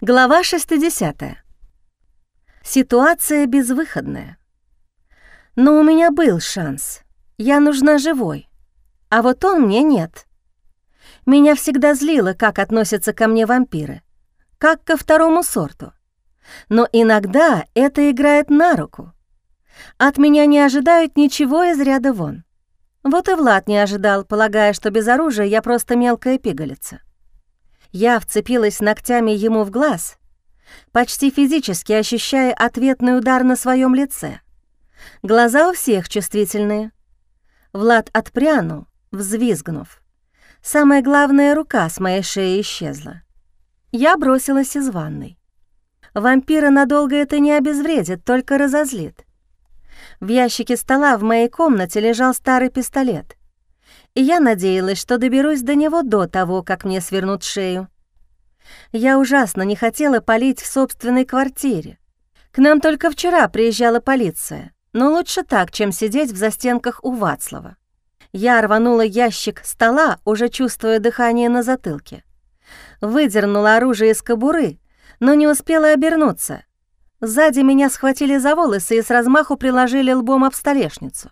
Глава 60. Ситуация безвыходная. Но у меня был шанс. Я нужна живой. А вот он мне нет. Меня всегда злило, как относятся ко мне вампиры. Как ко второму сорту. Но иногда это играет на руку. От меня не ожидают ничего из ряда вон. Вот и Влад не ожидал, полагая, что без оружия я просто мелкая пигалица. Я вцепилась ногтями ему в глаз, почти физически ощущая ответный удар на своем лице. Глаза у всех чувствительные. Влад отпрянул, взвизгнув. Самая главная рука с моей шеи исчезла. Я бросилась из ванной. Вампира надолго это не обезвредит, только разозлит. В ящике стола в моей комнате лежал старый пистолет и я надеялась, что доберусь до него до того, как мне свернут шею. Я ужасно не хотела палить в собственной квартире. К нам только вчера приезжала полиция, но лучше так, чем сидеть в застенках у Вацлава. Я рванула ящик стола, уже чувствуя дыхание на затылке. Выдернула оружие из кобуры, но не успела обернуться. Сзади меня схватили за волосы и с размаху приложили лбом об столешницу.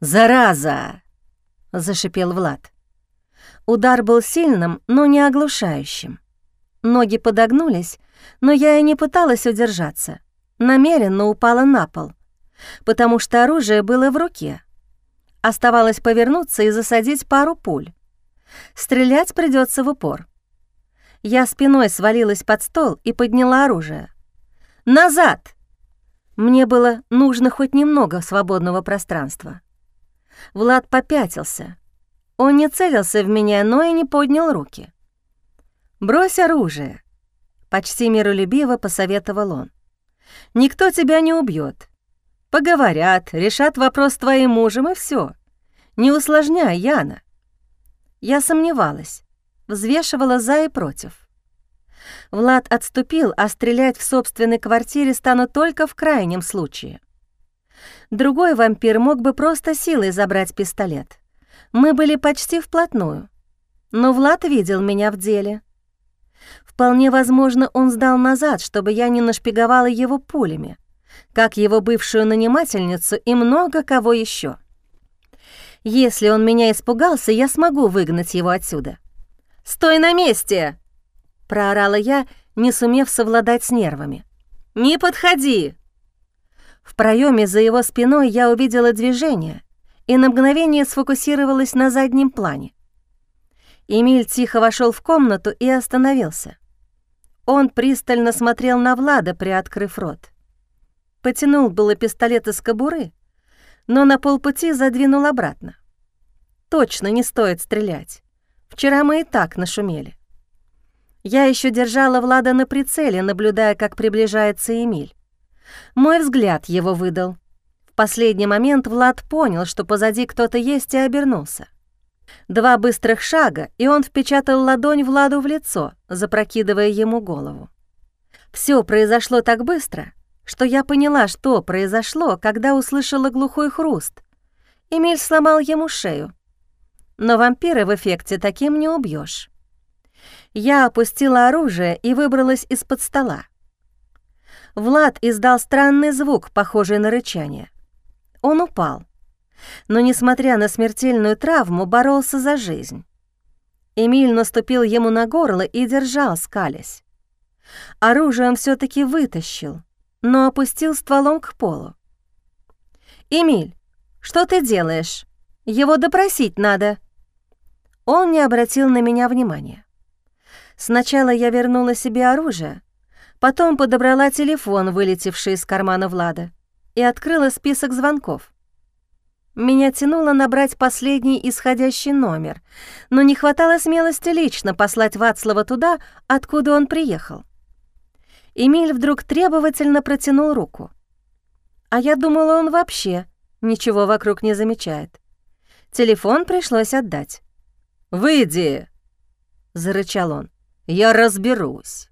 «Зараза!» — зашипел Влад. Удар был сильным, но не оглушающим. Ноги подогнулись, но я и не пыталась удержаться. Намеренно упала на пол, потому что оружие было в руке. Оставалось повернуться и засадить пару пуль. Стрелять придется в упор. Я спиной свалилась под стол и подняла оружие. «Назад!» Мне было нужно хоть немного свободного пространства. Влад попятился. Он не целился в меня, но и не поднял руки. «Брось оружие», — почти миролюбиво посоветовал он. «Никто тебя не убьет. Поговорят, решат вопрос с твоим мужем, и все. Не усложняй, Яна». Я сомневалась, взвешивала за и против. Влад отступил, а стрелять в собственной квартире стану только в крайнем случае. Другой вампир мог бы просто силой забрать пистолет. Мы были почти вплотную. Но Влад видел меня в деле. Вполне возможно, он сдал назад, чтобы я не нашпиговала его пулями, как его бывшую нанимательницу и много кого еще. Если он меня испугался, я смогу выгнать его отсюда. «Стой на месте!» — проорала я, не сумев совладать с нервами. «Не подходи!» В проеме за его спиной я увидела движение и на мгновение сфокусировалась на заднем плане. Эмиль тихо вошел в комнату и остановился. Он пристально смотрел на Влада, приоткрыв рот. Потянул было пистолет из кобуры, но на полпути задвинул обратно. Точно не стоит стрелять. Вчера мы и так нашумели. Я еще держала Влада на прицеле, наблюдая, как приближается Эмиль. Мой взгляд его выдал. В последний момент Влад понял, что позади кто-то есть, и обернулся. Два быстрых шага, и он впечатал ладонь Владу в лицо, запрокидывая ему голову. Все произошло так быстро, что я поняла, что произошло, когда услышала глухой хруст. Эмиль сломал ему шею. Но вампира в эффекте таким не убьешь. Я опустила оружие и выбралась из-под стола. Влад издал странный звук, похожий на рычание. Он упал, но, несмотря на смертельную травму, боролся за жизнь. Эмиль наступил ему на горло и держал, скалясь. Оружие он все таки вытащил, но опустил стволом к полу. «Эмиль, что ты делаешь? Его допросить надо». Он не обратил на меня внимания. Сначала я вернула себе оружие, Потом подобрала телефон, вылетевший из кармана Влада, и открыла список звонков. Меня тянуло набрать последний исходящий номер, но не хватало смелости лично послать Вацлава туда, откуда он приехал. Эмиль вдруг требовательно протянул руку. А я думала, он вообще ничего вокруг не замечает. Телефон пришлось отдать. «Выйди!» — зарычал он. «Я разберусь».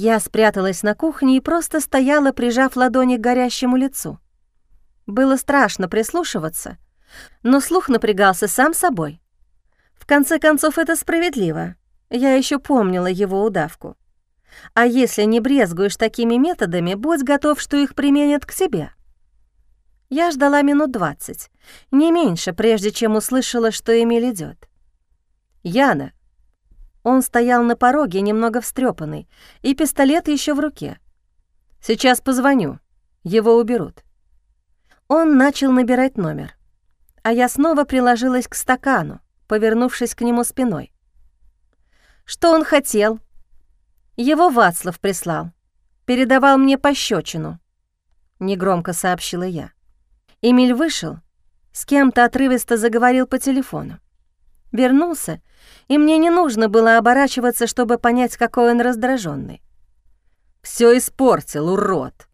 Я спряталась на кухне и просто стояла, прижав ладони к горящему лицу. Было страшно прислушиваться, но слух напрягался сам собой. В конце концов, это справедливо. Я еще помнила его удавку. А если не брезгуешь такими методами, будь готов, что их применят к тебе. Я ждала минут двадцать, не меньше, прежде чем услышала, что Эмиль идет. «Яна!» Он стоял на пороге, немного встрепанный, и пистолет еще в руке. «Сейчас позвоню. Его уберут». Он начал набирать номер, а я снова приложилась к стакану, повернувшись к нему спиной. «Что он хотел?» «Его Вацлав прислал. Передавал мне пощечину», — негромко сообщила я. Эмиль вышел, с кем-то отрывисто заговорил по телефону. Вернулся, и мне не нужно было оборачиваться, чтобы понять, какой он раздраженный. Все испортил, урод!»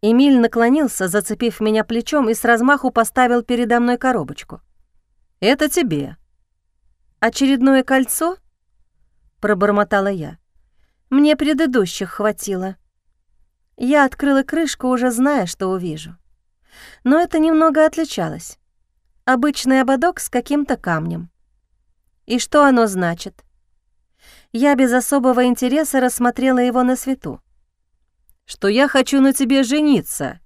Эмиль наклонился, зацепив меня плечом и с размаху поставил передо мной коробочку. «Это тебе». «Очередное кольцо?» — пробормотала я. «Мне предыдущих хватило». Я открыла крышку, уже зная, что увижу но это немного отличалось. Обычный ободок с каким-то камнем. И что оно значит? Я без особого интереса рассмотрела его на свету. «Что я хочу на тебе жениться.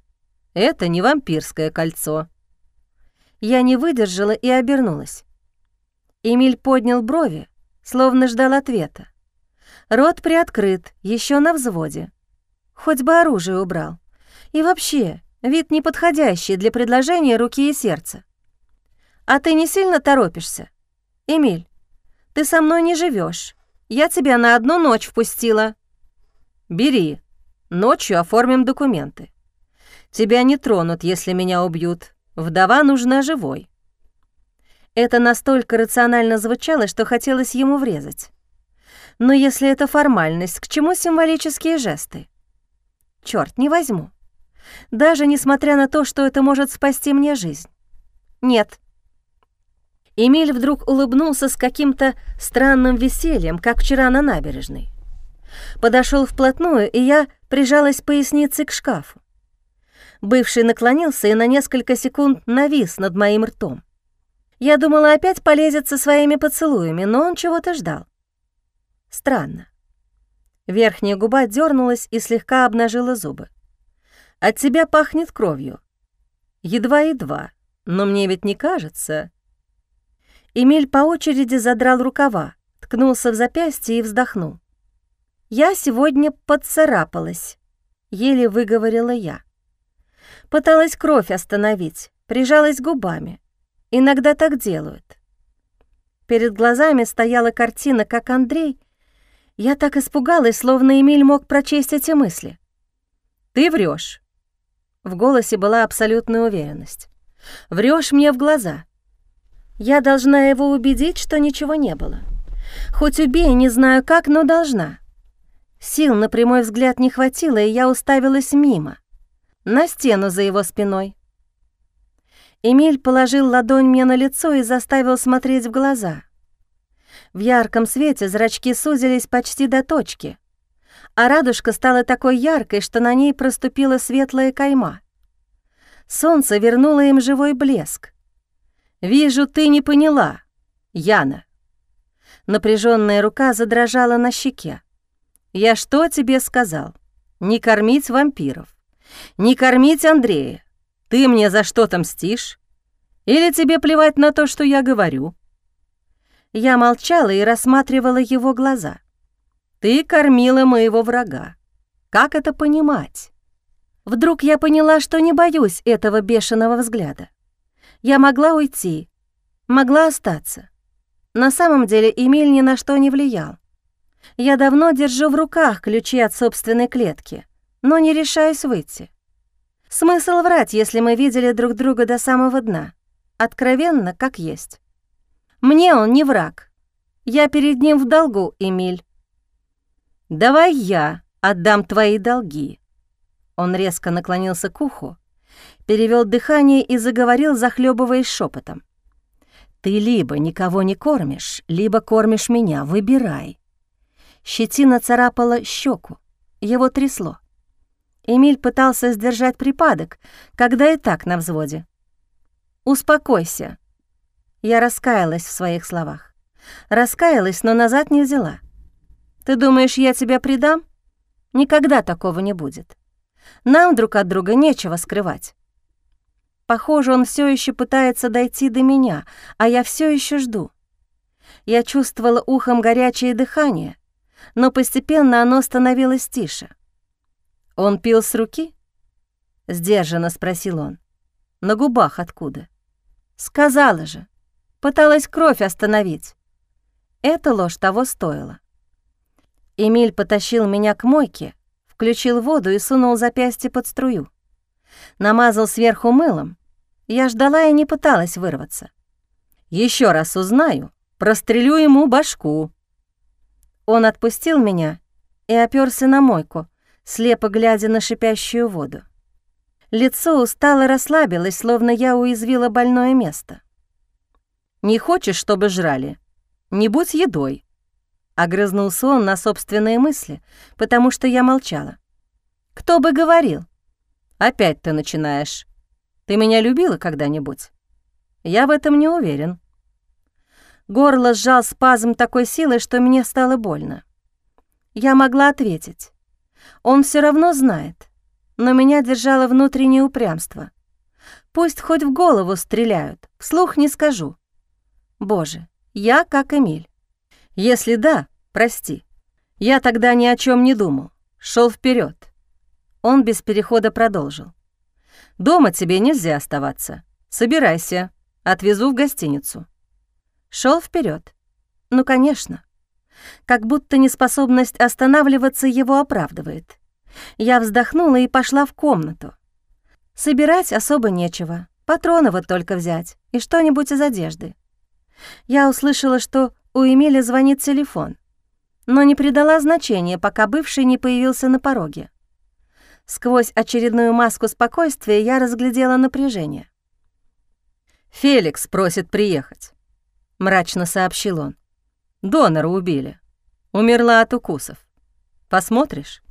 Это не вампирское кольцо». Я не выдержала и обернулась. Эмиль поднял брови, словно ждал ответа. Рот приоткрыт, еще на взводе. Хоть бы оружие убрал. И вообще, Вид неподходящий для предложения руки и сердца. А ты не сильно торопишься? Эмиль, ты со мной не живешь. Я тебя на одну ночь впустила. Бери. Ночью оформим документы. Тебя не тронут, если меня убьют. Вдова нужна живой. Это настолько рационально звучало, что хотелось ему врезать. Но если это формальность, к чему символические жесты? Черт, не возьму даже несмотря на то, что это может спасти мне жизнь. Нет. Эмиль вдруг улыбнулся с каким-то странным весельем, как вчера на набережной. Подошел вплотную, и я прижалась поясницей к шкафу. Бывший наклонился и на несколько секунд навис над моим ртом. Я думала, опять полезет со своими поцелуями, но он чего-то ждал. Странно. Верхняя губа дернулась и слегка обнажила зубы. От тебя пахнет кровью. Едва-едва, но мне ведь не кажется. Эмиль по очереди задрал рукава, ткнулся в запястье и вздохнул. «Я сегодня поцарапалась», — еле выговорила я. Пыталась кровь остановить, прижалась губами. Иногда так делают. Перед глазами стояла картина, как Андрей. Я так испугалась, словно Эмиль мог прочесть эти мысли. «Ты врешь. В голосе была абсолютная уверенность. Врешь мне в глаза. Я должна его убедить, что ничего не было. Хоть убей, не знаю как, но должна. Сил на прямой взгляд не хватило, и я уставилась мимо, на стену за его спиной. Эмиль положил ладонь мне на лицо и заставил смотреть в глаза. В ярком свете зрачки сузились почти до точки — а радужка стала такой яркой, что на ней проступила светлая кайма. Солнце вернуло им живой блеск. «Вижу, ты не поняла, Яна». Напряженная рука задрожала на щеке. «Я что тебе сказал? Не кормить вампиров. Не кормить Андрея. Ты мне за что-то мстишь? Или тебе плевать на то, что я говорю?» Я молчала и рассматривала его глаза — ты кормила моего врага. Как это понимать? Вдруг я поняла, что не боюсь этого бешеного взгляда. Я могла уйти, могла остаться. На самом деле Эмиль ни на что не влиял. Я давно держу в руках ключи от собственной клетки, но не решаюсь выйти. Смысл врать, если мы видели друг друга до самого дна. Откровенно, как есть. Мне он не враг. Я перед ним в долгу, Эмиль. «Давай я отдам твои долги». Он резко наклонился к уху, перевел дыхание и заговорил, захлебываясь шепотом. «Ты либо никого не кормишь, либо кормишь меня, выбирай». Щетина царапала щеку, его трясло. Эмиль пытался сдержать припадок, когда и так на взводе. «Успокойся». Я раскаялась в своих словах. Раскаялась, но назад не взяла. Ты думаешь, я тебя предам? Никогда такого не будет. Нам друг от друга нечего скрывать. Похоже, он все еще пытается дойти до меня, а я все еще жду. Я чувствовала ухом горячее дыхание, но постепенно оно становилось тише. «Он пил с руки?» — сдержанно спросил он. «На губах откуда?» «Сказала же. Пыталась кровь остановить». Эта ложь того стоила. Эмиль потащил меня к мойке, включил воду и сунул запястье под струю. Намазал сверху мылом. Я ждала и не пыталась вырваться. Еще раз узнаю, прострелю ему башку». Он отпустил меня и оперся на мойку, слепо глядя на шипящую воду. Лицо устало расслабилось, словно я уязвила больное место. «Не хочешь, чтобы жрали? Не будь едой», — огрызнулся он на собственные мысли, потому что я молчала. «Кто бы говорил?» «Опять ты начинаешь. Ты меня любила когда-нибудь?» «Я в этом не уверен». Горло сжал спазм такой силы, что мне стало больно. Я могла ответить. Он все равно знает, но меня держало внутреннее упрямство. Пусть хоть в голову стреляют, вслух не скажу. Боже, я как Эмиль. Если да, прости. Я тогда ни о чем не думал, шел вперед. Он без перехода продолжил. «Дома тебе нельзя оставаться. Собирайся, отвезу в гостиницу». Шел вперед. Ну, конечно. Как будто неспособность останавливаться его оправдывает. Я вздохнула и пошла в комнату. Собирать особо нечего, патроны вот только взять и что-нибудь из одежды. Я услышала, что у Эмиля звонит телефон, но не придала значения, пока бывший не появился на пороге. Сквозь очередную маску спокойствия я разглядела напряжение. «Феликс просит приехать». — мрачно сообщил он. «Донора убили. Умерла от укусов. Посмотришь?»